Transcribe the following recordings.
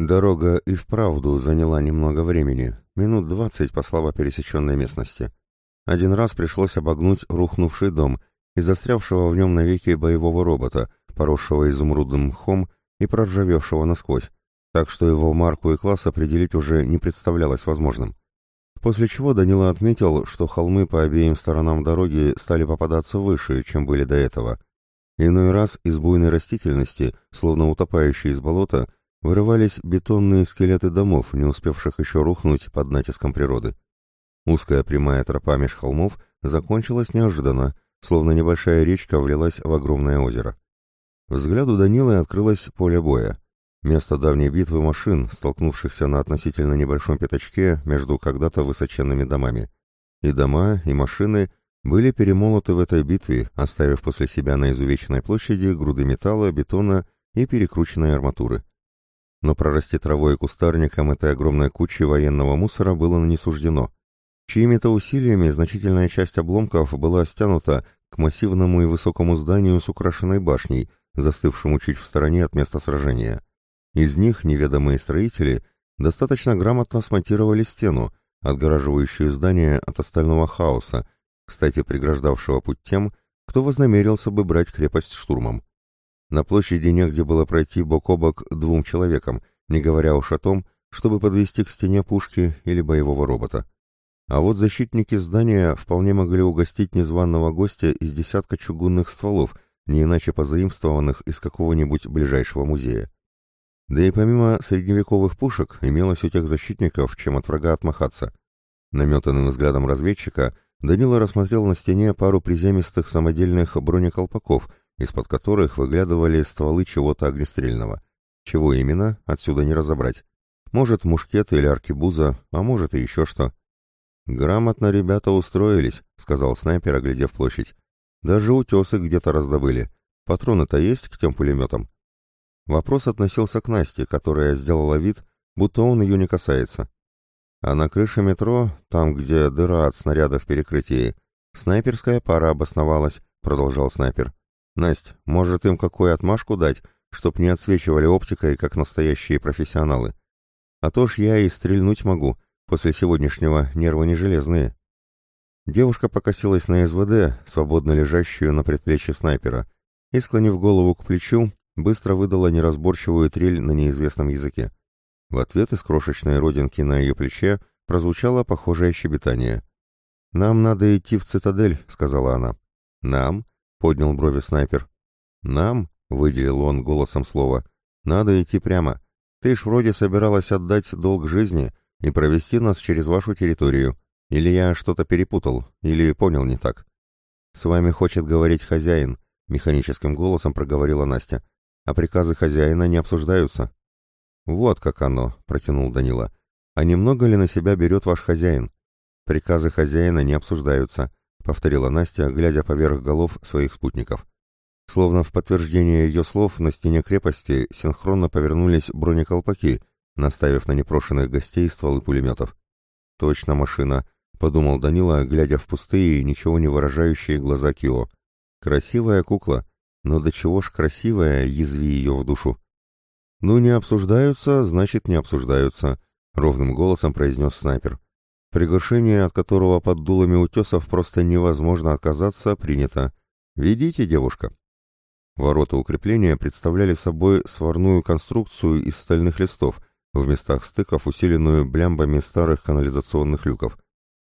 Дорога и вправду заняла немного времени, минут двадцать по слабо пересеченной местности. Один раз пришлось обогнуть рухнувший дом и застрявшего в нем навеки боевого робота, поросшего изумрудным мхом и проржавевшего насквозь, так что его марку и класс определить уже не представлялось возможным. После чего Данила отметил, что холмы по обеим сторонам дороги стали попадаться выше, чем были до этого. Иной раз из буйной растительности, словно утопающие из болота, вырывались бетонные скелеты домов, не успевших еще рухнуть под натиском природы. Узкая прямая тропа меж холмов закончилась неожиданно, словно небольшая речка влилась в огромное озеро. Взгляду Данилы открылось поле боя. Место давней битвы машин, столкнувшихся на относительно небольшом пятачке между когда-то высоченными домами. И дома, и машины были перемолоты в этой битве, оставив после себя на изувеченной площади груды металла, бетона и перекрученной арматуры. Но прорасти травой и кустарником этой огромной кучи военного мусора было не суждено. Чьими-то усилиями значительная часть обломков была стянута к массивному и высокому зданию с украшенной башней, застывшему чуть в стороне от места сражения. Из них неведомые строители достаточно грамотно смонтировали стену, отгораживающую здание от остального хаоса, кстати, преграждавшего путь тем, кто вознамерился бы брать крепость штурмом. На площади негде было пройти бок о бок двум человекам, не говоря уж о том, чтобы подвести к стене пушки или боевого робота. А вот защитники здания вполне могли угостить незваного гостя из десятка чугунных стволов, не иначе позаимствованных из какого-нибудь ближайшего музея. Да и помимо средневековых пушек имелось у тех защитников, чем от врага отмахаться. Наметанным взглядом разведчика Данила рассмотрел на стене пару приземистых самодельных бронеколпаков, из-под которых выглядывали стволы чего-то огнестрельного. Чего именно, отсюда не разобрать. Может, мушкет или аркебуза, а может и еще что. «Грамотно ребята устроились», — сказал снайпер, оглядев площадь. «Даже утесы где-то раздобыли. Патроны-то есть к тем пулеметам?» Вопрос относился к Насте, которая сделала вид, будто он ее не касается. А на крыше метро, там, где дыра от снаряда в перекрытии, снайперская пара обосновалась, продолжал снайпер. Насть, может им какую отмашку дать, чтоб не отсвечивали оптикой, как настоящие профессионалы? А то ж я и стрельнуть могу, после сегодняшнего нервы не железные. Девушка покосилась на СВД, свободно лежащую на предплечье снайпера, и, склонив голову к плечу, быстро выдала неразборчивую трель на неизвестном языке. В ответ из крошечной родинки на ее плече прозвучало похожее щебетание. «Нам надо идти в цитадель», — сказала она. «Нам?» — поднял брови снайпер. «Нам?» — выделил он голосом слово. «Надо идти прямо. Ты ж вроде собиралась отдать долг жизни и провести нас через вашу территорию. Или я что-то перепутал, или понял не так?» «С вами хочет говорить хозяин», — механическим голосом проговорила Настя а приказы хозяина не обсуждаются». «Вот как оно», — протянул Данила. «А немного ли на себя берет ваш хозяин?» «Приказы хозяина не обсуждаются», — повторила Настя, глядя поверх голов своих спутников. Словно в подтверждение ее слов на стене крепости синхронно повернулись бронеколпаки, наставив на непрошенных гостей стволы пулеметов. «Точно машина», — подумал Данила, глядя в пустые, ничего не выражающие глаза Кио. «Красивая кукла, но до чего ж красивая, язви ее в душу. «Ну, не обсуждаются, значит, не обсуждаются», — ровным голосом произнес снайпер. «Приглашение, от которого под дулами утесов просто невозможно отказаться, принято. Ведите, девушка». Ворота укрепления представляли собой сварную конструкцию из стальных листов, в местах стыков усиленную блямбами старых канализационных люков.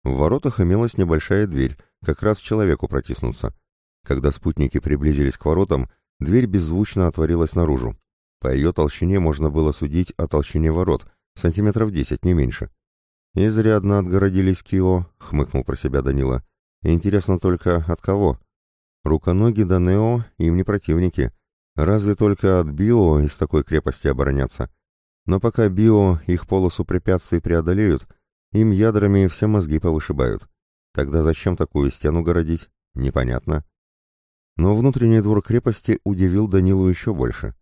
В воротах имелась небольшая дверь, как раз человеку протиснуться. Когда спутники приблизились к воротам, дверь беззвучно отворилась наружу. По ее толщине можно было судить о толщине ворот, сантиметров десять, не меньше. «Изрядно отгородились Кио», — хмыкнул про себя Данила. «Интересно только, от кого?» «Руконоги да Нео им не противники. Разве только от Био из такой крепости обороняться. Но пока Био их полосу препятствий преодолеют, им ядрами все мозги повышибают. Тогда зачем такую стену городить? Непонятно. Но внутренний двор крепости удивил Данилу еще больше.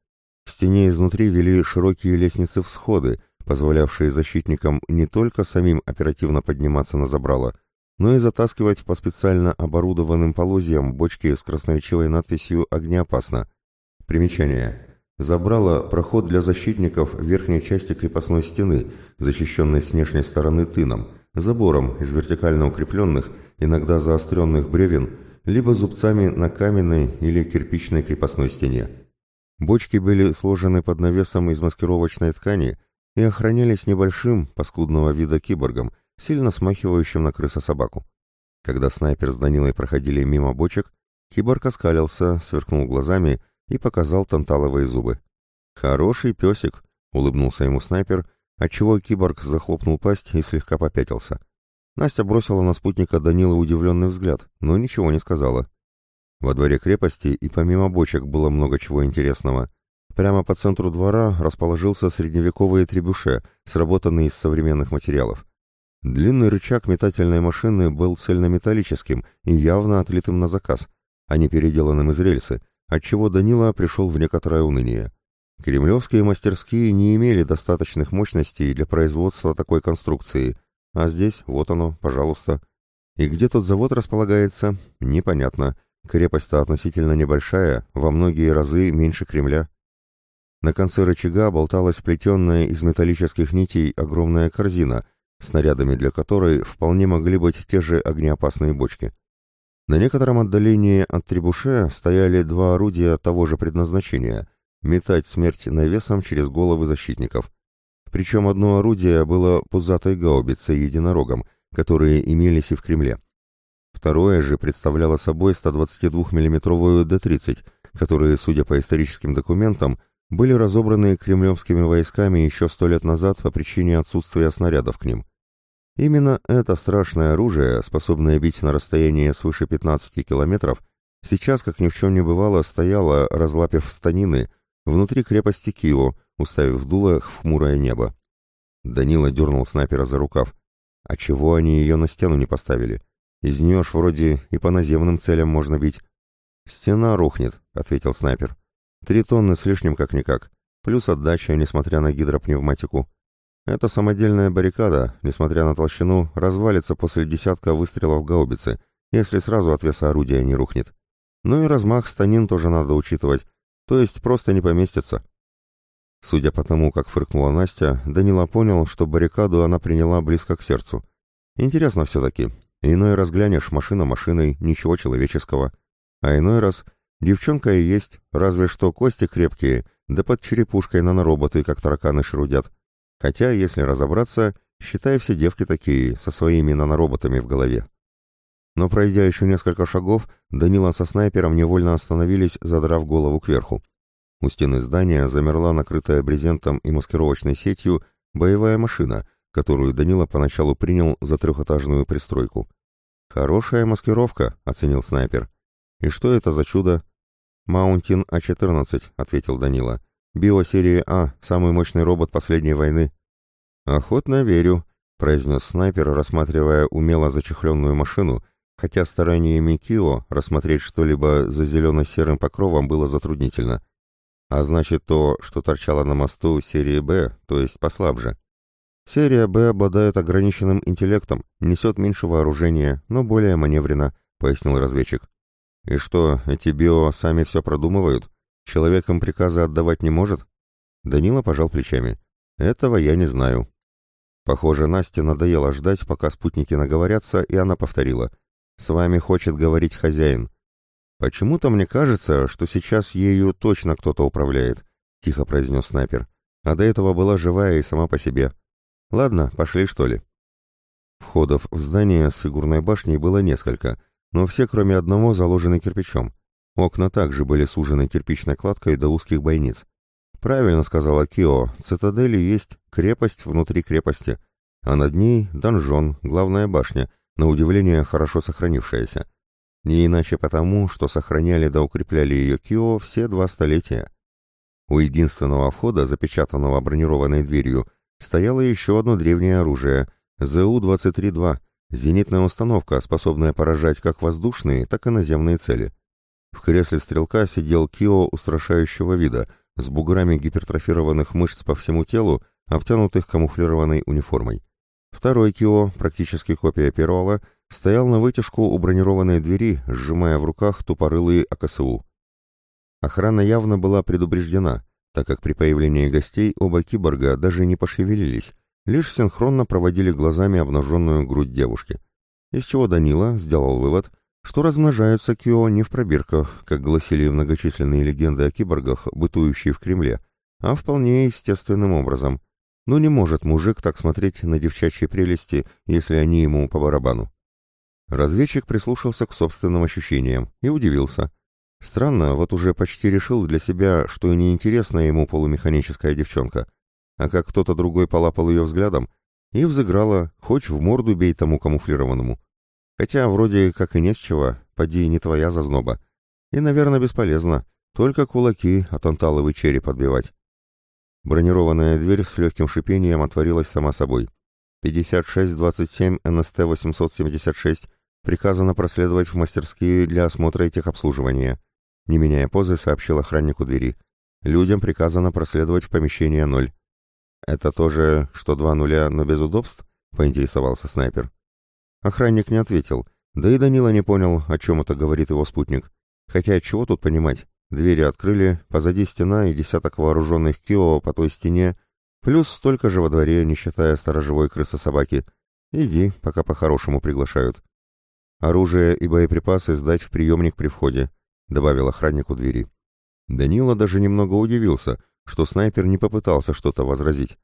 В стене изнутри вели широкие лестницы-всходы, позволявшие защитникам не только самим оперативно подниматься на забрало, но и затаскивать по специально оборудованным полозьям бочки с красноречивой надписью «Огнеопасно». Примечание. забрало проход для защитников в верхней части крепостной стены, защищенной с внешней стороны тыном, забором из вертикально укрепленных, иногда заостренных бревен, либо зубцами на каменной или кирпичной крепостной стене. Бочки были сложены под навесом из маскировочной ткани и охранялись небольшим, паскудного вида киборгом, сильно смахивающим на крыса-собаку. Когда снайпер с Данилой проходили мимо бочек, киборг оскалился, сверкнул глазами и показал танталовые зубы. «Хороший песик», — улыбнулся ему снайпер, отчего киборг захлопнул пасть и слегка попятился. Настя бросила на спутника Данилы удивленный взгляд, но ничего не сказала. Во дворе крепости и помимо бочек было много чего интересного. Прямо по центру двора расположился средневековый требюше, сработанный из современных материалов. Длинный рычаг метательной машины был цельнометаллическим и явно отлитым на заказ, а не переделанным из рельсы, отчего Данила пришел в некоторое уныние. Кремлевские мастерские не имели достаточных мощностей для производства такой конструкции, а здесь, вот оно, пожалуйста. И где тот завод располагается, непонятно. Крепость-то относительно небольшая, во многие разы меньше Кремля. На конце рычага болталась плетенная из металлических нитей огромная корзина — снарядами для которой вполне могли быть те же огнеопасные бочки. На некотором отдалении от требуше стояли два орудия того же предназначения — метать смерть навесом через головы защитников. Причем одно орудие было пузатой гаубицей единорогом, которые имелись и в Кремле. Второе же представляло собой 122 миллиметровую Д-30, которые, судя по историческим документам, были разобраны кремлевскими войсками еще сто лет назад по причине отсутствия снарядов к ним. Именно это страшное оружие, способное бить на расстояние свыше 15 километров, сейчас, как ни в чем не бывало, стояло, разлапив станины, внутри крепости Кио, уставив дуло в хмурое небо. Данила дернул снайпера за рукав. А чего они ее на стену не поставили? Из нее ж вроде и по наземным целям можно бить. «Стена рухнет», — ответил снайпер. «Три тонны с лишним как-никак, плюс отдача, несмотря на гидропневматику. Эта самодельная баррикада, несмотря на толщину, развалится после десятка выстрелов гаубицы, если сразу от веса орудия не рухнет. Ну и размах станин тоже надо учитывать, то есть просто не поместится. Судя по тому, как фыркнула Настя, Данила понял, что баррикаду она приняла близко к сердцу. Интересно все-таки. Иной раз глянешь, машина машиной, ничего человеческого. А иной раз девчонка и есть, разве что кости крепкие, да под черепушкой нанороботы, как тараканы шрудят. Хотя, если разобраться, считай все девки такие, со своими нанороботами в голове. Но пройдя еще несколько шагов, Данила со снайпером невольно остановились, задрав голову кверху. У стены здания замерла накрытая брезентом и маскировочной сетью боевая машина, которую Данила поначалу принял за трехэтажную пристройку. «Хорошая маскировка», — оценил снайпер. «И что это за чудо?» «Маунтин А-14», — ответил Данила. Био серии А, самый мощный робот последней войны. Охотно верю, произнес снайпер, рассматривая умело зачехленную машину, хотя стараниями Кио рассмотреть что-либо за зелено-серым покровом было затруднительно. А значит, то, что торчало на мосту серии Б, то есть послабже. Серия Б обладает ограниченным интеллектом, несет меньше вооружения, но более маневренно, пояснил разведчик. И что, эти био сами все продумывают? Человек им приказы отдавать не может? Данила пожал плечами. Этого я не знаю. Похоже, Насте надоело ждать, пока спутники наговорятся, и она повторила. «С вами хочет говорить хозяин». «Почему-то мне кажется, что сейчас ею точно кто-то управляет», — тихо произнес снайпер. «А до этого была живая и сама по себе. Ладно, пошли, что ли». Входов в здание с фигурной башней было несколько, но все, кроме одного, заложены кирпичом. Окна также были сужены кирпичной кладкой до узких бойниц. Правильно сказала Кио, цитадели есть крепость внутри крепости, а над ней донжон, главная башня, на удивление хорошо сохранившаяся. Не иначе потому, что сохраняли да укрепляли ее Кио все два столетия. У единственного входа, запечатанного бронированной дверью, стояло еще одно древнее оружие — ЗУ-23-2, зенитная установка, способная поражать как воздушные, так и наземные цели. В кресле стрелка сидел Кио устрашающего вида, с буграми гипертрофированных мышц по всему телу, обтянутых камуфлированной униформой. Второй Кио, практически копия первого, стоял на вытяжку у бронированной двери, сжимая в руках тупорылые АКСУ. Охрана явно была предупреждена, так как при появлении гостей оба киборга даже не пошевелились, лишь синхронно проводили глазами обнаженную грудь девушки. Из чего Данила сделал вывод, что размножаются Кио не в пробирках, как гласили многочисленные легенды о киборгах, бытующие в Кремле, а вполне естественным образом. Но не может мужик так смотреть на девчачьи прелести, если они ему по барабану. Разведчик прислушался к собственным ощущениям и удивился. Странно, вот уже почти решил для себя, что и неинтересна ему полумеханическая девчонка, а как кто-то другой полапал ее взглядом, и взыграла, хоть в морду бей тому камуфлированному. Хотя вроде как и не с чего, поди не твоя зазноба. И, наверное, бесполезно, только кулаки от анталовый череп отбивать. Бронированная дверь с легким шипением отворилась сама собой. 5627 НСТ-876 приказано проследовать в мастерские для осмотра и техобслуживания. Не меняя позы, сообщил охраннику двери. Людям приказано проследовать в помещение 0. «Это тоже, что два нуля, но без удобств?» — поинтересовался снайпер. Охранник не ответил, да и Данила не понял, о чем это говорит его спутник. Хотя чего тут понимать? Двери открыли, позади стена и десяток вооруженных Кио по той стене, плюс столько же во дворе, не считая сторожевой крысы-собаки. Иди, пока по-хорошему приглашают. Оружие и боеприпасы сдать в приемник при входе, добавил охранник у двери. Данила даже немного удивился, что снайпер не попытался что-то возразить.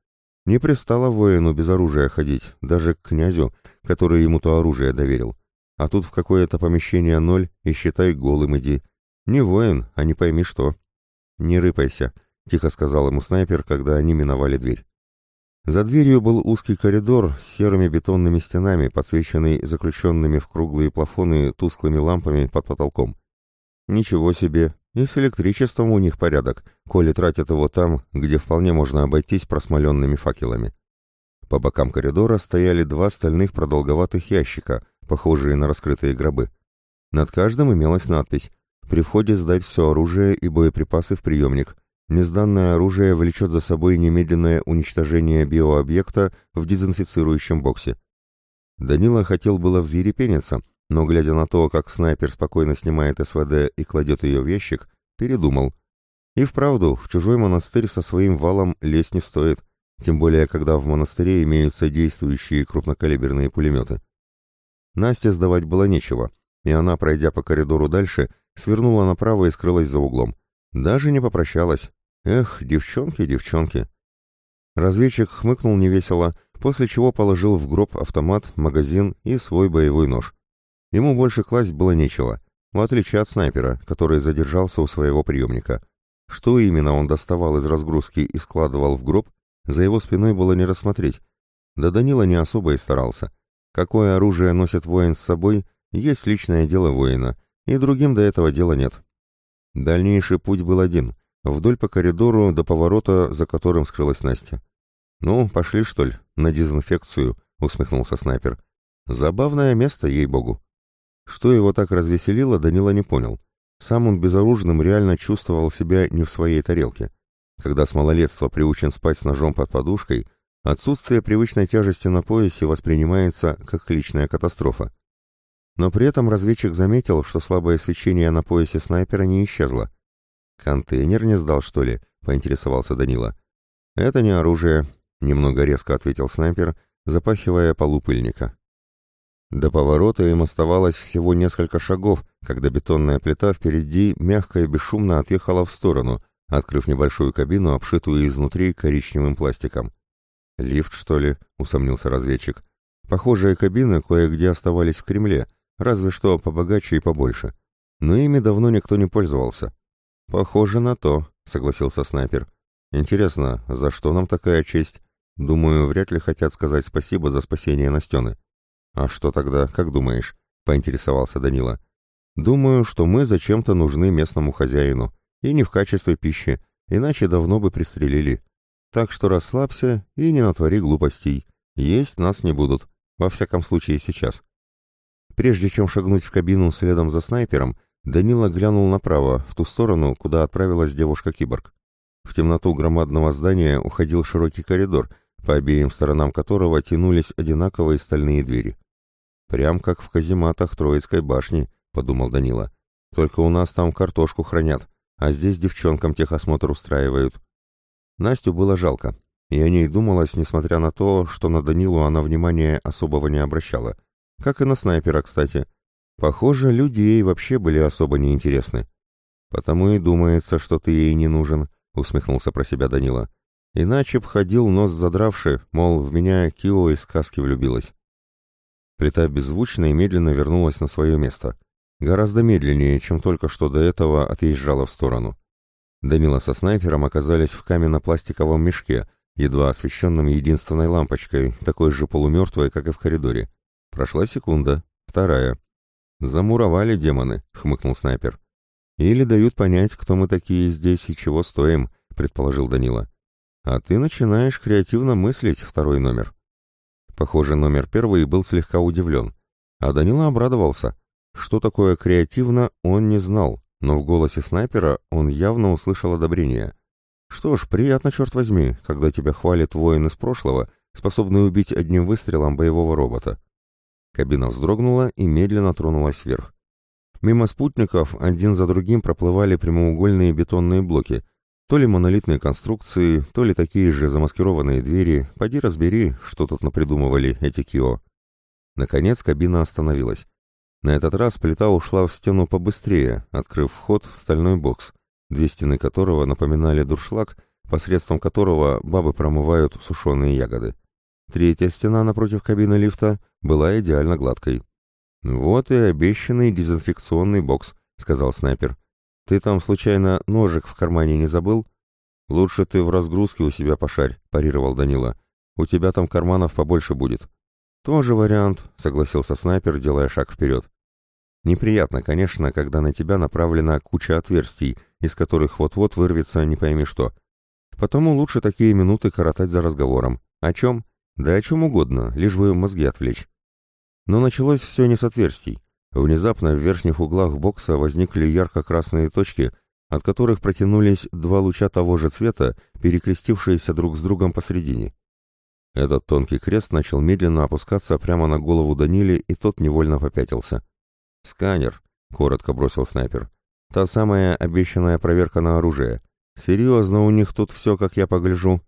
Не пристало воину без оружия ходить, даже к князю, который ему то оружие доверил. А тут в какое-то помещение ноль и считай голым иди. «Не воин, а не пойми что». «Не рыпайся», — тихо сказал ему снайпер, когда они миновали дверь. За дверью был узкий коридор с серыми бетонными стенами, подсвеченный заключенными в круглые плафоны тусклыми лампами под потолком. Ничего себе, и с электричеством у них порядок, коли тратят его там, где вполне можно обойтись просмоленными факелами. По бокам коридора стояли два стальных продолговатых ящика, похожие на раскрытые гробы. Над каждым имелась надпись при входе сдать все оружие и боеприпасы в приемник. Несданное оружие влечет за собой немедленное уничтожение биообъекта в дезинфицирующем боксе. Данила хотел было взъерепениться, но, глядя на то, как снайпер спокойно снимает СВД и кладет ее в ящик, передумал. И вправду, в чужой монастырь со своим валом лезть не стоит, тем более, когда в монастыре имеются действующие крупнокалиберные пулеметы. Насте сдавать было нечего, и она, пройдя по коридору дальше, свернула направо и скрылась за углом. Даже не попрощалась. Эх, девчонки, девчонки. Разведчик хмыкнул невесело, после чего положил в гроб автомат, магазин и свой боевой нож. Ему больше класть было нечего, в отличие от снайпера, который задержался у своего приемника. Что именно он доставал из разгрузки и складывал в гроб, за его спиной было не рассмотреть. Да Данила не особо и старался. Какое оружие носит воин с собой, есть личное дело воина, и другим до этого дела нет. Дальнейший путь был один, вдоль по коридору до поворота, за которым скрылась Настя. «Ну, пошли, что ли, на дезинфекцию», — усмехнулся снайпер. «Забавное место, ей-богу». Что его так развеселило, Данила не понял. Сам он безоружным реально чувствовал себя не в своей тарелке. Когда с малолетства приучен спать с ножом под подушкой, отсутствие привычной тяжести на поясе воспринимается как личная катастрофа. Но при этом разведчик заметил, что слабое свечение на поясе снайпера не исчезло. «Контейнер не сдал, что ли?» — поинтересовался Данила. «Это не оружие», — немного резко ответил снайпер, запахивая полу пыльника. До поворота им оставалось всего несколько шагов, когда бетонная плита впереди мягко и бесшумно отъехала в сторону, открыв небольшую кабину, обшитую изнутри коричневым пластиком. «Лифт, что ли?» — усомнился разведчик. «Похожие кабины кое-где оставались в Кремле, разве что побогаче и побольше. Но ими давно никто не пользовался. Похоже на то, согласился снайпер. Интересно, за что нам такая честь? Думаю, вряд ли хотят сказать спасибо за спасение Настены. А что тогда, как думаешь? поинтересовался Данила. Думаю, что мы зачем-то нужны местному хозяину, и не в качестве пищи, иначе давно бы пристрелили. Так что расслабься и не натвори глупостей. Есть нас не будут, во всяком случае сейчас. Прежде чем шагнуть в кабину следом за снайпером, Данила глянул направо, в ту сторону, куда отправилась девушка-киборг. В темноту громадного здания уходил широкий коридор, по обеим сторонам которого тянулись одинаковые стальные двери. «Прям как в казематах Троицкой башни», — подумал Данила. «Только у нас там картошку хранят, а здесь девчонкам техосмотр устраивают. Настю было жалко, и о ней думалось, несмотря на то, что на Данилу она внимания особого не обращала. Как и на снайпера, кстати. Похоже, люди ей вообще были особо неинтересны. «Потому и думается, что ты ей не нужен», — усмехнулся про себя Данила. «Иначе б ходил нос задравший, мол, в меня Кио из сказки влюбилась». Плита беззвучно и медленно вернулась на свое место. Гораздо медленнее, чем только что до этого отъезжала в сторону. Данила со снайпером оказались в каменно-пластиковом мешке, едва освещенном единственной лампочкой, такой же полумертвой, как и в коридоре. Прошла секунда, вторая. «Замуровали демоны», — хмыкнул снайпер. «Или дают понять, кто мы такие здесь и чего стоим», — предположил Данила. «А ты начинаешь креативно мыслить, второй номер». Похоже, номер первый был слегка удивлен. А Данила обрадовался. Что такое креативно, он не знал, но в голосе снайпера он явно услышал одобрение. Что ж, приятно, черт возьми, когда тебя хвалит воин из прошлого, способный убить одним выстрелом боевого робота. Кабина вздрогнула и медленно тронулась вверх. Мимо спутников один за другим проплывали прямоугольные бетонные блоки, то ли монолитные конструкции, то ли такие же замаскированные двери, поди разбери, что тут напридумывали эти Кио. Наконец кабина остановилась. На этот раз плита ушла в стену побыстрее, открыв вход в стальной бокс, две стены которого напоминали дуршлаг, посредством которого бабы промывают сушеные ягоды. Третья стена напротив кабины лифта была идеально гладкой. «Вот и обещанный дезинфекционный бокс», — сказал снайпер. «Ты там, случайно, ножик в кармане не забыл?» «Лучше ты в разгрузке у себя пошарь», — парировал Данила. «У тебя там карманов побольше будет». «Тоже вариант», — согласился снайпер, делая шаг вперед. «Неприятно, конечно, когда на тебя направлена куча отверстий, из которых вот-вот вырвется не пойми что. Потому лучше такие минуты коротать за разговором. О чем? Да о чем угодно, лишь бы мозги отвлечь. Но началось все не с отверстий. Внезапно в верхних углах бокса возникли ярко-красные точки, от которых протянулись два луча того же цвета, перекрестившиеся друг с другом посредине. Этот тонкий крест начал медленно опускаться прямо на голову Данили, и тот невольно попятился. «Сканер», — коротко бросил снайпер. «Та самая обещанная проверка на оружие. Серьезно, у них тут все, как я погляжу.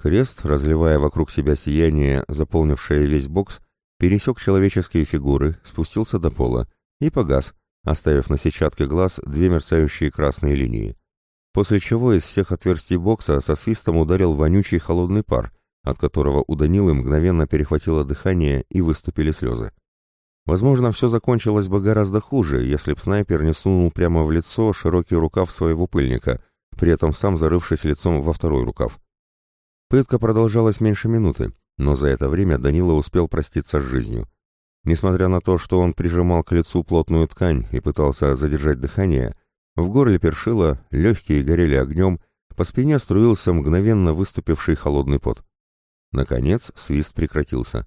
Крест, разливая вокруг себя сияние, заполнившее весь бокс, пересек человеческие фигуры, спустился до пола и погас, оставив на сетчатке глаз две мерцающие красные линии. После чего из всех отверстий бокса со свистом ударил вонючий холодный пар, от которого у Данилы мгновенно перехватило дыхание и выступили слезы. Возможно, все закончилось бы гораздо хуже, если б снайпер не сунул прямо в лицо широкий рукав своего пыльника, при этом сам зарывшись лицом во второй рукав. Пытка продолжалась меньше минуты, но за это время Данила успел проститься с жизнью. Несмотря на то, что он прижимал к лицу плотную ткань и пытался задержать дыхание, в горле першило, легкие горели огнем, по спине струился мгновенно выступивший холодный пот. Наконец свист прекратился.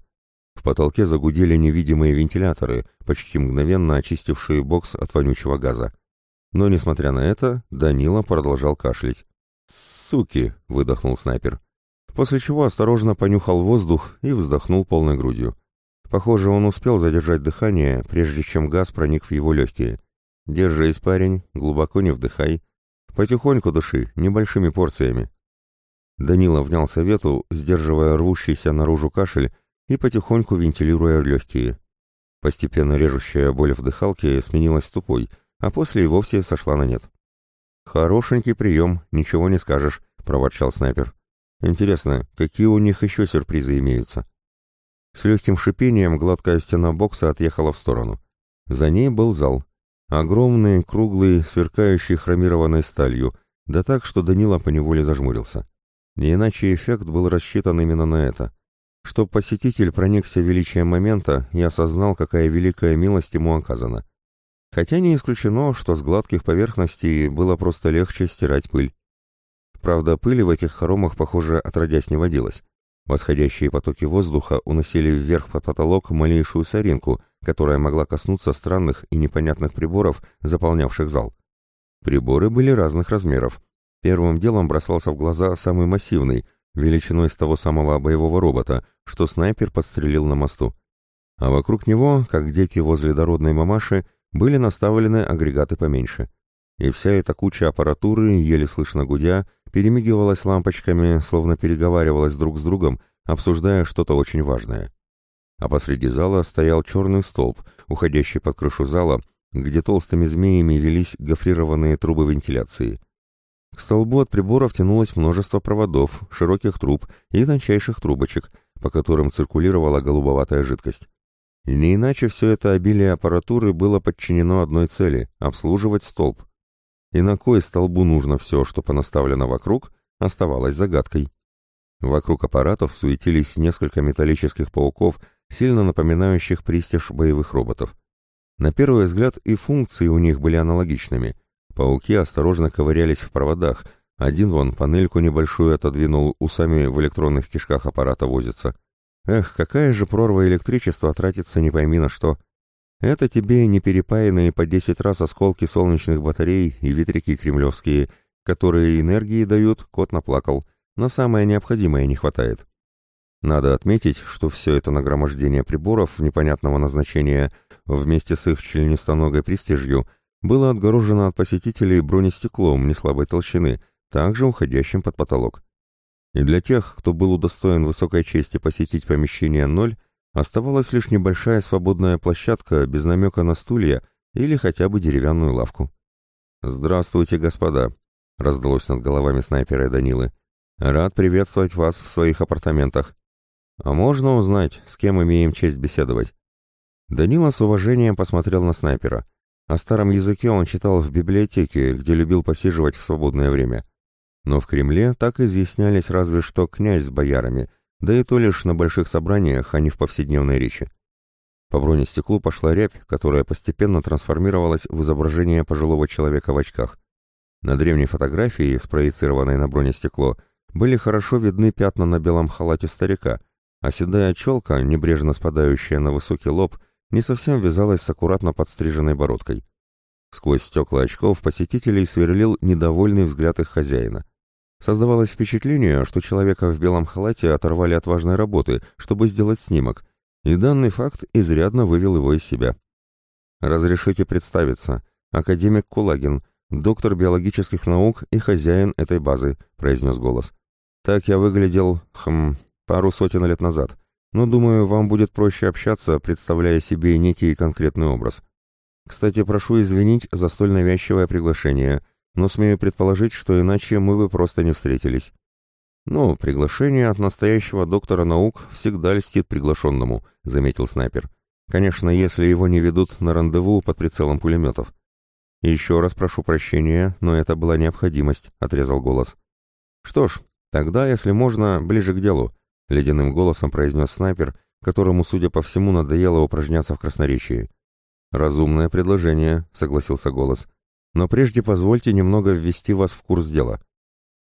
В потолке загудели невидимые вентиляторы, почти мгновенно очистившие бокс от вонючего газа. Но, несмотря на это, Данила продолжал кашлять. «Суки!» — выдохнул снайпер после чего осторожно понюхал воздух и вздохнул полной грудью. Похоже, он успел задержать дыхание, прежде чем газ проник в его легкие. Держись, парень, глубоко не вдыхай. Потихоньку дыши, небольшими порциями. Данила внял совету, сдерживая рвущийся наружу кашель и потихоньку вентилируя легкие. Постепенно режущая боль в дыхалке сменилась тупой, а после и вовсе сошла на нет. «Хорошенький прием, ничего не скажешь», — проворчал снайпер. Интересно, какие у них еще сюрпризы имеются? С легким шипением гладкая стена бокса отъехала в сторону. За ней был зал. Огромный, круглый, сверкающий хромированной сталью, да так, что Данила поневоле зажмурился. Не иначе эффект был рассчитан именно на это. Чтоб посетитель проникся величием момента и осознал, какая великая милость ему оказана. Хотя не исключено, что с гладких поверхностей было просто легче стирать пыль. Правда, пыли в этих хоромах, похоже, отродясь не водилось. Восходящие потоки воздуха уносили вверх под потолок малейшую соринку, которая могла коснуться странных и непонятных приборов, заполнявших зал. Приборы были разных размеров. Первым делом бросался в глаза самый массивный, величиной с того самого боевого робота, что снайпер подстрелил на мосту. А вокруг него, как дети возле дородной мамаши, были наставлены агрегаты поменьше. И вся эта куча аппаратуры, еле слышно гудя, перемигивалась лампочками, словно переговаривалась друг с другом, обсуждая что-то очень важное. А посреди зала стоял черный столб, уходящий под крышу зала, где толстыми змеями велись гофрированные трубы вентиляции. К столбу от приборов тянулось множество проводов, широких труб и тончайших трубочек, по которым циркулировала голубоватая жидкость. И не иначе все это обилие аппаратуры было подчинено одной цели — обслуживать столб. И на кой столбу нужно все, что понаставлено вокруг, оставалось загадкой. Вокруг аппаратов суетились несколько металлических пауков, сильно напоминающих пристиж боевых роботов. На первый взгляд и функции у них были аналогичными. Пауки осторожно ковырялись в проводах, один вон панельку небольшую отодвинул, усами в электронных кишках аппарата возится. Эх, какая же прорва электричества тратится не пойми на что. Это тебе не перепаянные по десять раз осколки солнечных батарей и ветряки кремлевские, которые энергии дают, кот наплакал, но самое необходимое не хватает. Надо отметить, что все это нагромождение приборов непонятного назначения вместе с их членистоногой престижью было отгорожено от посетителей бронестеклом неслабой толщины, также уходящим под потолок. И для тех, кто был удостоен высокой чести посетить помещение ноль, оставалась лишь небольшая свободная площадка без намека на стулья или хотя бы деревянную лавку. «Здравствуйте, господа!» — раздалось над головами снайпера и Данилы. «Рад приветствовать вас в своих апартаментах. А можно узнать, с кем имеем честь беседовать?» Данила с уважением посмотрел на снайпера. О старом языке он читал в библиотеке, где любил посиживать в свободное время. Но в Кремле так изъяснялись разве что князь с боярами, да и то лишь на больших собраниях, а не в повседневной речи. По бронестеклу пошла рябь, которая постепенно трансформировалась в изображение пожилого человека в очках. На древней фотографии, спроецированной на бронестекло, были хорошо видны пятна на белом халате старика, а седая челка, небрежно спадающая на высокий лоб, не совсем вязалась с аккуратно подстриженной бородкой. Сквозь стекла очков посетителей сверлил недовольный взгляд их хозяина. Создавалось впечатление, что человека в белом халате оторвали от важной работы, чтобы сделать снимок, и данный факт изрядно вывел его из себя. «Разрешите представиться. Академик Кулагин, доктор биологических наук и хозяин этой базы», — произнес голос. «Так я выглядел, хм, пару сотен лет назад, но, думаю, вам будет проще общаться, представляя себе некий конкретный образ. Кстати, прошу извинить за столь навязчивое приглашение но смею предположить, что иначе мы бы просто не встретились. «Ну, приглашение от настоящего доктора наук всегда льстит приглашенному», — заметил снайпер. «Конечно, если его не ведут на рандеву под прицелом пулеметов». «Еще раз прошу прощения, но это была необходимость», — отрезал голос. «Что ж, тогда, если можно, ближе к делу», — ледяным голосом произнес снайпер, которому, судя по всему, надоело упражняться в красноречии. «Разумное предложение», — согласился голос. Но прежде позвольте немного ввести вас в курс дела.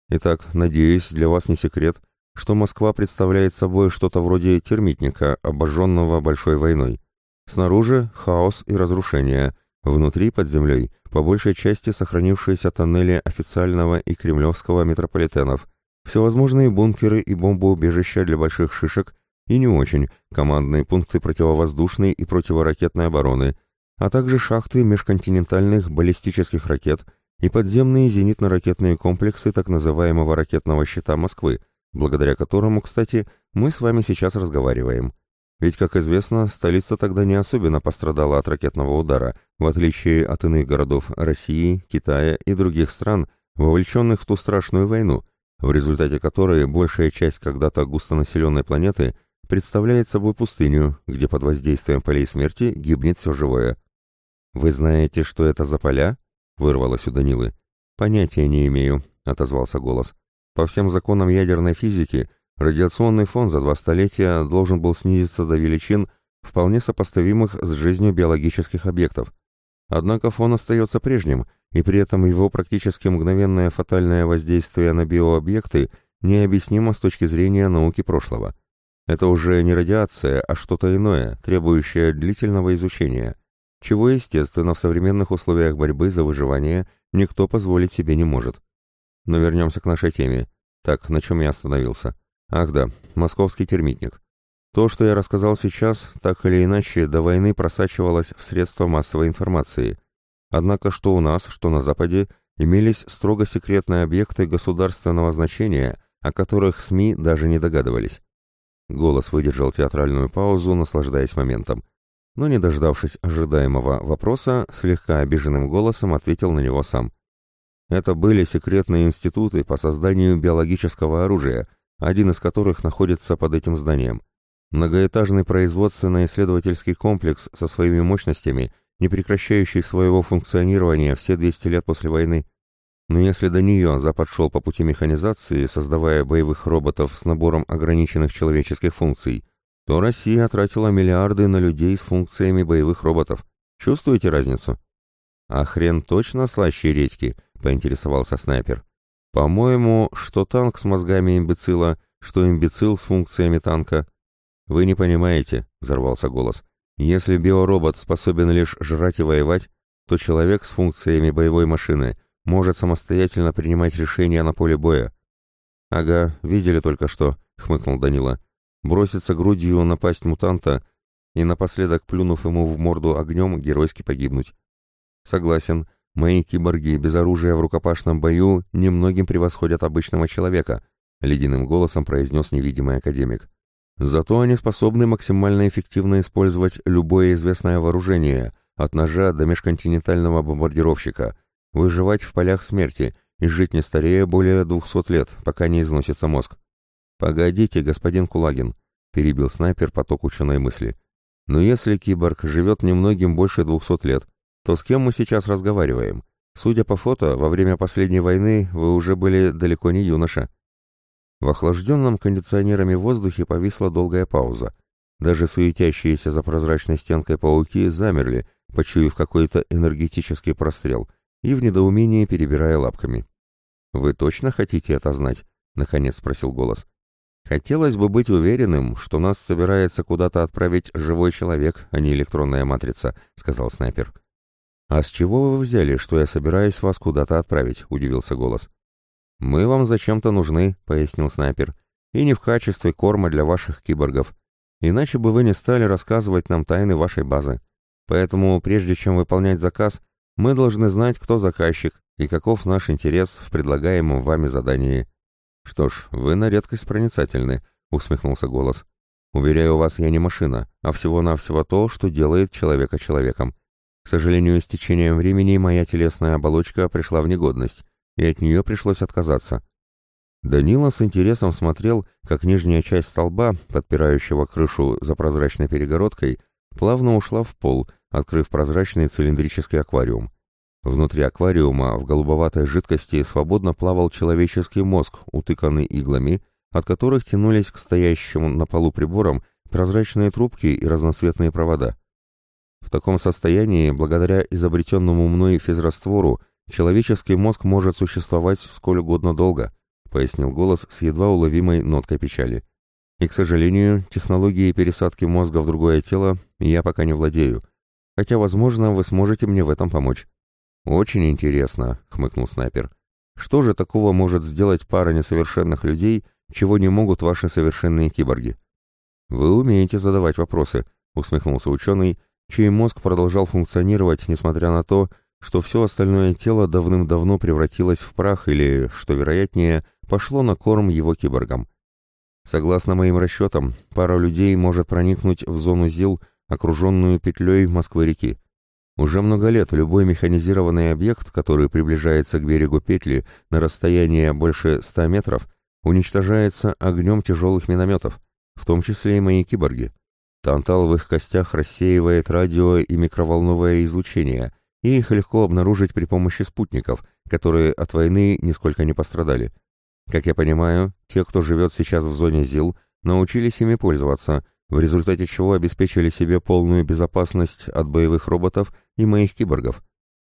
Итак, надеюсь, для вас не секрет, что Москва представляет собой что-то вроде термитника, обожженного большой войной. Снаружи хаос и разрушение, внутри, под землей, по большей части сохранившиеся тоннели официального и кремлевского метрополитенов, всевозможные бункеры и бомбоубежища для больших шишек и не очень, командные пункты противовоздушной и противоракетной обороны – а также шахты межконтинентальных баллистических ракет и подземные зенитно-ракетные комплексы так называемого ракетного щита Москвы, благодаря которому, кстати, мы с вами сейчас разговариваем. Ведь, как известно, столица тогда не особенно пострадала от ракетного удара, в отличие от иных городов России, Китая и других стран, вовлеченных в ту страшную войну, в результате которой большая часть когда-то густонаселенной планеты представляет собой пустыню, где под воздействием полей смерти гибнет все живое. «Вы знаете, что это за поля?» — вырвалось у Данилы. «Понятия не имею», — отозвался голос. «По всем законам ядерной физики радиационный фон за два столетия должен был снизиться до величин, вполне сопоставимых с жизнью биологических объектов. Однако фон остается прежним, и при этом его практически мгновенное фатальное воздействие на биообъекты необъяснимо с точки зрения науки прошлого. Это уже не радиация, а что-то иное, требующее длительного изучения чего, естественно, в современных условиях борьбы за выживание никто позволить себе не может. Но вернемся к нашей теме. Так, на чем я остановился? Ах да, московский термитник. То, что я рассказал сейчас, так или иначе, до войны просачивалось в средства массовой информации. Однако что у нас, что на Западе, имелись строго секретные объекты государственного значения, о которых СМИ даже не догадывались. Голос выдержал театральную паузу, наслаждаясь моментом. Но, не дождавшись ожидаемого вопроса, слегка обиженным голосом ответил на него сам. Это были секретные институты по созданию биологического оружия, один из которых находится под этим зданием. Многоэтажный производственно-исследовательский комплекс со своими мощностями, не прекращающий своего функционирования все 200 лет после войны. Но если до нее Запад шел по пути механизации, создавая боевых роботов с набором ограниченных человеческих функций, то Россия тратила миллиарды на людей с функциями боевых роботов. Чувствуете разницу? А хрен точно слаще редьки, поинтересовался снайпер. По-моему, что танк с мозгами имбецила, что имбецил с функциями танка. «Вы не понимаете», — взорвался голос. «Если биоробот способен лишь жрать и воевать, то человек с функциями боевой машины может самостоятельно принимать решения на поле боя». «Ага, видели только что», — хмыкнул Данила. «Броситься грудью напасть мутанта и напоследок, плюнув ему в морду огнем, геройски погибнуть». «Согласен, мои киборги без оружия в рукопашном бою немногим превосходят обычного человека», — ледяным голосом произнес невидимый академик. Зато они способны максимально эффективно использовать любое известное вооружение, от ножа до межконтинентального бомбардировщика, выживать в полях смерти и жить не старее более двухсот лет, пока не износится мозг. «Погодите, господин Кулагин», — перебил снайпер поток ученой мысли. «Но если киборг живет немногим больше двухсот лет, то с кем мы сейчас разговариваем? Судя по фото, во время последней войны вы уже были далеко не юноша». В охлажденном кондиционерами воздухе повисла долгая пауза. Даже суетящиеся за прозрачной стенкой пауки замерли, почуяв какой-то энергетический прострел, и в недоумении перебирая лапками. «Вы точно хотите это знать?» — наконец спросил голос. «Хотелось бы быть уверенным, что нас собирается куда-то отправить живой человек, а не электронная матрица», — сказал снайпер. «А с чего вы взяли, что я собираюсь вас куда-то отправить?» — удивился голос. «Мы вам зачем-то нужны», — пояснил снайпер, — «и не в качестве корма для ваших киборгов. Иначе бы вы не стали рассказывать нам тайны вашей базы. Поэтому, прежде чем выполнять заказ, мы должны знать, кто заказчик и каков наш интерес в предлагаемом вами задании». «Что ж, вы на редкость проницательны», — усмехнулся голос. «Уверяю вас, я не машина, а всего-навсего то, что делает человека человеком. К сожалению, с течением времени моя телесная оболочка пришла в негодность, и от нее пришлось отказаться. Данила с интересом смотрел, как нижняя часть столба, подпирающего крышу за прозрачной перегородкой, плавно ушла в пол, открыв прозрачный цилиндрический аквариум. Внутри аквариума в голубоватой жидкости свободно плавал человеческий мозг, утыканный иглами, от которых тянулись к стоящим на полу приборам прозрачные трубки и разноцветные провода. В таком состоянии, благодаря изобретенному мной физраствору, Человеческий мозг может существовать сколь угодно долго, пояснил голос с едва уловимой ноткой печали. И, к сожалению, технологией пересадки мозга в другое тело я пока не владею, хотя, возможно, вы сможете мне в этом помочь. Очень интересно, хмыкнул снайпер. Что же такого может сделать пара несовершенных людей, чего не могут ваши совершенные киборги? Вы умеете задавать вопросы, усмехнулся ученый, чей мозг продолжал функционировать, несмотря на то, что все остальное тело давным-давно превратилось в прах или, что вероятнее, пошло на корм его киборгам. Согласно моим расчетам, пара людей может проникнуть в зону ЗИЛ, окруженную петлей Москвы-реки. Уже много лет любой механизированный объект, который приближается к берегу петли на расстояние больше 100 метров, уничтожается огнем тяжелых минометов, в том числе и мои киборги. Тантал в их костях рассеивает радио и микроволновое излучение, и их легко обнаружить при помощи спутников, которые от войны нисколько не пострадали. Как я понимаю, те, кто живет сейчас в зоне ЗИЛ, научились ими пользоваться, в результате чего обеспечили себе полную безопасность от боевых роботов и моих киборгов.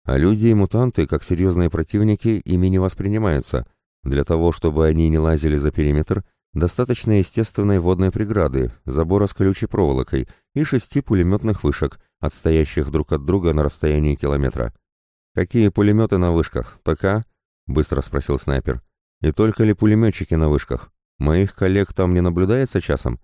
А люди и мутанты, как серьезные противники, ими не воспринимаются. Для того, чтобы они не лазили за периметр, достаточно естественной водной преграды, забора с колючей проволокой и шести пулеметных вышек, отстоящих друг от друга на расстоянии километра. «Какие пулеметы на вышках? ПК?» — быстро спросил снайпер. «И только ли пулеметчики на вышках? Моих коллег там не наблюдается часом?»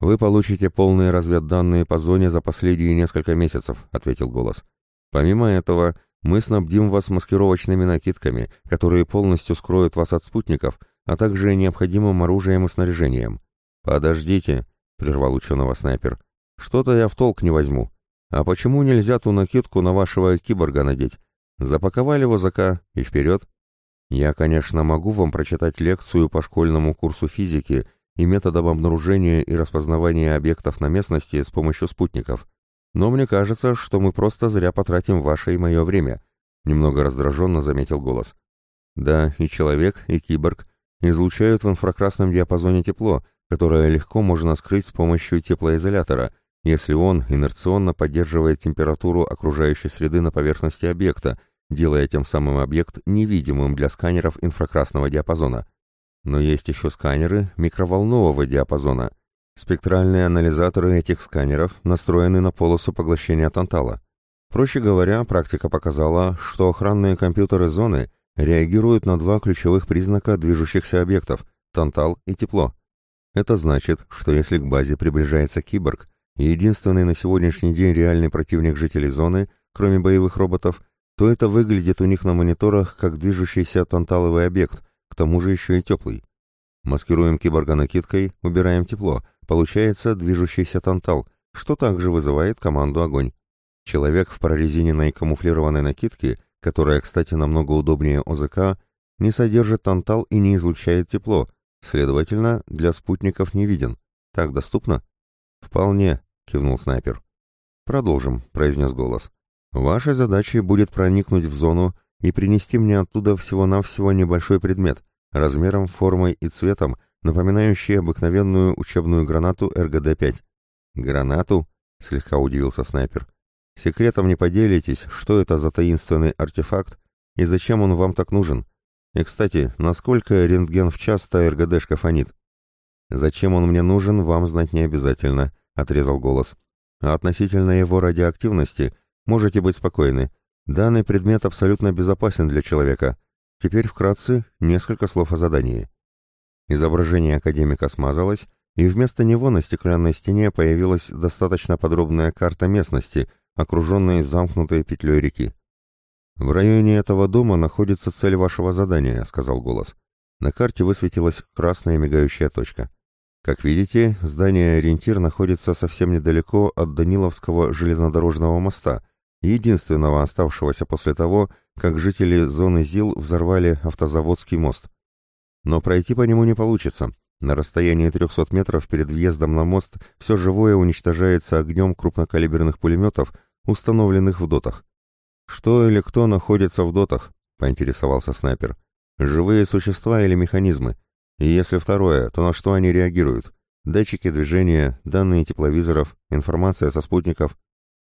«Вы получите полные разведданные по зоне за последние несколько месяцев», — ответил голос. «Помимо этого, Мы снабдим вас маскировочными накидками, которые полностью скроют вас от спутников, а также необходимым оружием и снаряжением. Подождите, прервал ученого снайпер. Что-то я в толк не возьму. А почему нельзя ту накидку на вашего киборга надеть? Запаковали возака и вперед. Я, конечно, могу вам прочитать лекцию по школьному курсу физики и методам обнаружения и распознавания объектов на местности с помощью спутников. Но мне кажется, что мы просто зря потратим ваше и мое время», — немного раздраженно заметил голос. «Да, и человек, и киборг излучают в инфракрасном диапазоне тепло, которое легко можно скрыть с помощью теплоизолятора, если он инерционно поддерживает температуру окружающей среды на поверхности объекта, делая тем самым объект невидимым для сканеров инфракрасного диапазона. Но есть еще сканеры микроволнового диапазона — Спектральные анализаторы этих сканеров настроены на полосу поглощения тантала. Проще говоря, практика показала, что охранные компьютеры зоны реагируют на два ключевых признака движущихся объектов – тантал и тепло. Это значит, что если к базе приближается киборг, единственный на сегодняшний день реальный противник жителей зоны, кроме боевых роботов, то это выглядит у них на мониторах как движущийся танталовый объект, к тому же еще и теплый. Маскируем киборга накидкой, убираем тепло, Получается движущийся тантал, что также вызывает команду «Огонь». Человек в прорезиненной камуфлированной накидке, которая, кстати, намного удобнее ОЗК, не содержит тантал и не излучает тепло, следовательно, для спутников не виден. Так доступно? «Вполне», — кивнул снайпер. «Продолжим», — произнес голос. «Вашей задачей будет проникнуть в зону и принести мне оттуда всего-навсего небольшой предмет, размером, формой и цветом, напоминающий обыкновенную учебную гранату РГД-5. «Гранату?» — слегка удивился снайпер. «Секретом не поделитесь, что это за таинственный артефакт и зачем он вам так нужен? И, кстати, насколько рентген в час та РГДшка фонит?» «Зачем он мне нужен, вам знать не обязательно», — отрезал голос. «А относительно его радиоактивности можете быть спокойны. Данный предмет абсолютно безопасен для человека. Теперь вкратце несколько слов о задании». Изображение академика смазалось, и вместо него на стеклянной стене появилась достаточно подробная карта местности, окруженной замкнутой петлей реки. «В районе этого дома находится цель вашего задания», — сказал голос. На карте высветилась красная мигающая точка. Как видите, здание-ориентир находится совсем недалеко от Даниловского железнодорожного моста, единственного оставшегося после того, как жители зоны ЗИЛ взорвали автозаводский мост. Но пройти по нему не получится. На расстоянии 300 метров перед въездом на мост все живое уничтожается огнем крупнокалиберных пулеметов, установленных в дотах. «Что или кто находится в дотах?» — поинтересовался снайпер. «Живые существа или механизмы? И если второе, то на что они реагируют? Датчики движения, данные тепловизоров, информация со спутников?»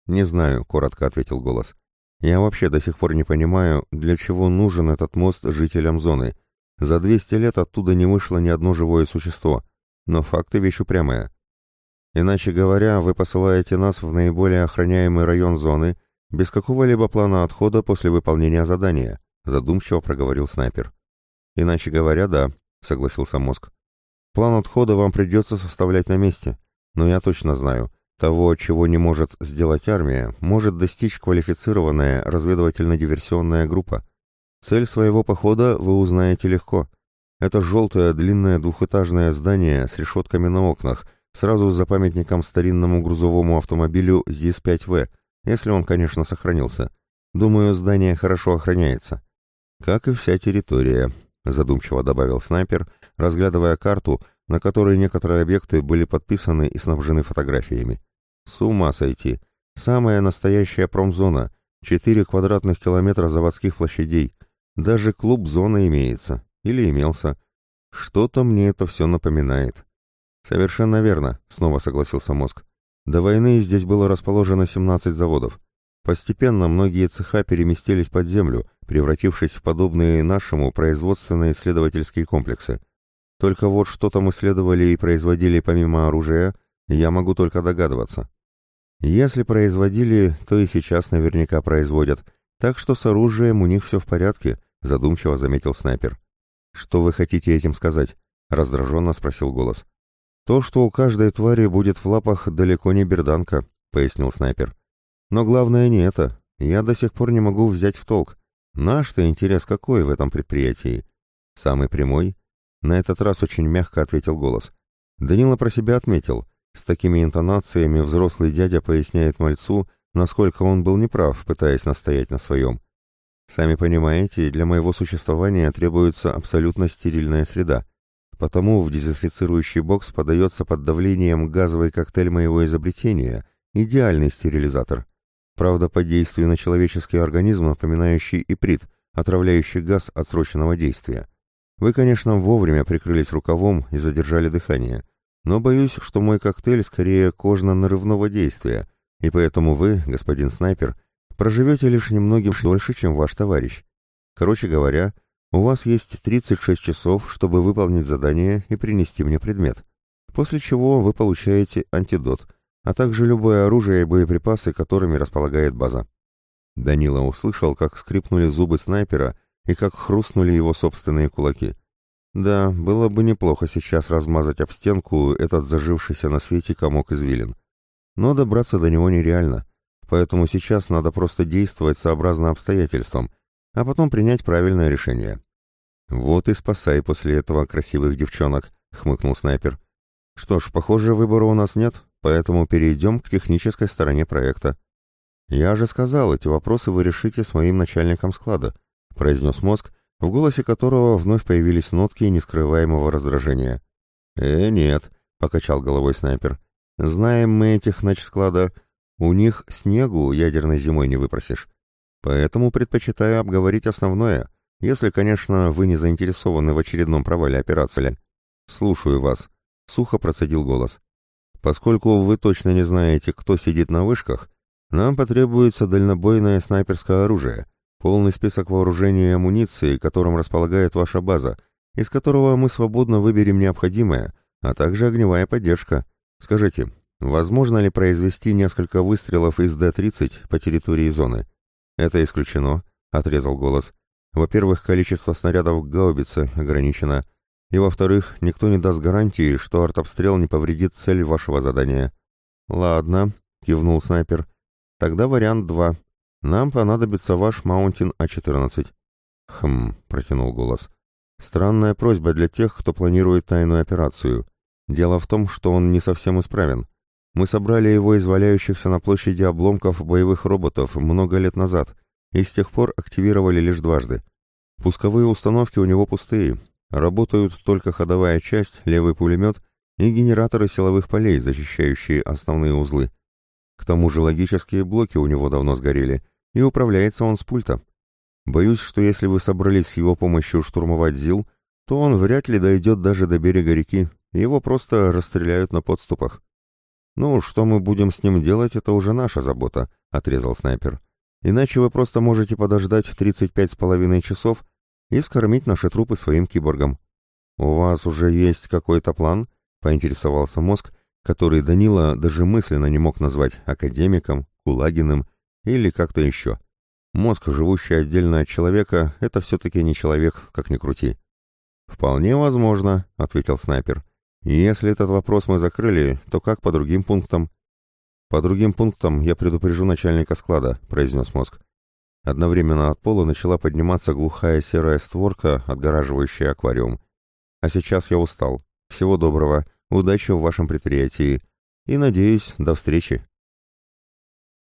«Не знаю», — коротко ответил голос. «Я вообще до сих пор не понимаю, для чего нужен этот мост жителям зоны» За 200 лет оттуда не вышло ни одно живое существо, но факты вещь упрямая. Иначе говоря, вы посылаете нас в наиболее охраняемый район зоны без какого-либо плана отхода после выполнения задания, задумчиво проговорил снайпер. Иначе говоря, да, согласился мозг. План отхода вам придется составлять на месте, но я точно знаю, того, чего не может сделать армия, может достичь квалифицированная разведывательно-диверсионная группа. Цель своего похода вы узнаете легко. Это желтое длинное двухэтажное здание с решетками на окнах, сразу за памятником старинному грузовому автомобилю ЗИС-5В, если он, конечно, сохранился. Думаю, здание хорошо охраняется. Как и вся территория, задумчиво добавил снайпер, разглядывая карту, на которой некоторые объекты были подписаны и снабжены фотографиями. С ума сойти. Самая настоящая промзона. Четыре квадратных километра заводских площадей. Даже клуб «Зона» имеется. Или имелся. Что-то мне это все напоминает. Совершенно верно, снова согласился мозг. До войны здесь было расположено 17 заводов. Постепенно многие цеха переместились под землю, превратившись в подобные нашему производственные исследовательские комплексы. Только вот что там исследовали и производили помимо оружия, я могу только догадываться. Если производили, то и сейчас наверняка производят, так что с оружием у них все в порядке, задумчиво заметил снайпер. Что вы хотите этим сказать? раздраженно спросил голос. То, что у каждой твари будет в лапах, далеко не берданка, пояснил снайпер. Но главное не это. Я до сих пор не могу взять в толк. Наш-то интерес какой в этом предприятии? Самый прямой? На этот раз очень мягко ответил голос. Данила про себя отметил. С такими интонациями взрослый дядя поясняет мальцу, насколько он был неправ, пытаясь настоять на своем. Сами понимаете, для моего существования требуется абсолютно стерильная среда. Потому в дезинфицирующий бокс подается под давлением газовый коктейль моего изобретения, идеальный стерилизатор. Правда, под действием на человеческий организм напоминающий иприт, отравляющий газ отсроченного действия. Вы, конечно, вовремя прикрылись рукавом и задержали дыхание, но боюсь, что мой коктейль скорее кожно-нарывного действия, и поэтому вы, господин снайпер, проживете лишь немногим дольше, чем ваш товарищ. Короче говоря, у вас есть 36 часов, чтобы выполнить задание и принести мне предмет, после чего вы получаете антидот, а также любое оружие и боеприпасы, которыми располагает база. Данила услышал, как скрипнули зубы снайпера и как хрустнули его собственные кулаки. Да, было бы неплохо сейчас размазать об стенку этот зажившийся на свете комок извилин. Но добраться до него нереально, поэтому сейчас надо просто действовать сообразно обстоятельствам, а потом принять правильное решение. «Вот и спасай после этого красивых девчонок», — хмыкнул снайпер. «Что ж, похоже, выбора у нас нет, поэтому перейдем к технической стороне проекта». «Я же сказал, эти вопросы вы решите с моим начальником склада», — произнес мозг, в голосе которого вновь появились нотки нескрываемого раздражения. «Э, нет», — покачал головой снайпер. «Знаем мы этих начсклада. У них снегу ядерной зимой не выпросишь. Поэтому предпочитаю обговорить основное, если, конечно, вы не заинтересованы в очередном провале операции. Слушаю вас, сухо процедил голос. Поскольку вы точно не знаете, кто сидит на вышках, нам потребуется дальнобойное снайперское оружие, полный список вооружения и амуниции, которым располагает ваша база, из которого мы свободно выберем необходимое, а также огневая поддержка. Скажите, возможно ли произвести несколько выстрелов из Д-30 по территории зоны? «Это исключено», — отрезал голос. «Во-первых, количество снарядов гаубицы ограничено, и, во-вторых, никто не даст гарантии, что артобстрел не повредит цель вашего задания». «Ладно», — кивнул снайпер. «Тогда вариант два. Нам понадобится ваш Маунтин А-14». «Хм», — протянул голос. «Странная просьба для тех, кто планирует тайную операцию. Дело в том, что он не совсем исправен. Мы собрали его из валяющихся на площади обломков боевых роботов много лет назад и с тех пор активировали лишь дважды. Пусковые установки у него пустые, работают только ходовая часть, левый пулемет и генераторы силовых полей, защищающие основные узлы. К тому же логические блоки у него давно сгорели, и управляется он с пульта. Боюсь, что если вы собрались с его помощью штурмовать ЗИЛ, то он вряд ли дойдет даже до берега реки, его просто расстреляют на подступах. «Ну, что мы будем с ним делать, это уже наша забота», — отрезал снайпер. «Иначе вы просто можете подождать 35 с половиной часов и скормить наши трупы своим киборгам». «У вас уже есть какой-то план?» — поинтересовался мозг, который Данила даже мысленно не мог назвать академиком, Кулагиным или как-то еще. Мозг, живущий отдельно от человека, это все-таки не человек, как ни крути. «Вполне возможно», — ответил снайпер. Если этот вопрос мы закрыли, то как по другим пунктам? По другим пунктам я предупрежу начальника склада, произнес мозг. Одновременно от пола начала подниматься глухая серая створка, отгораживающая аквариум. А сейчас я устал. Всего доброго, удачи в вашем предприятии и, надеюсь, до встречи.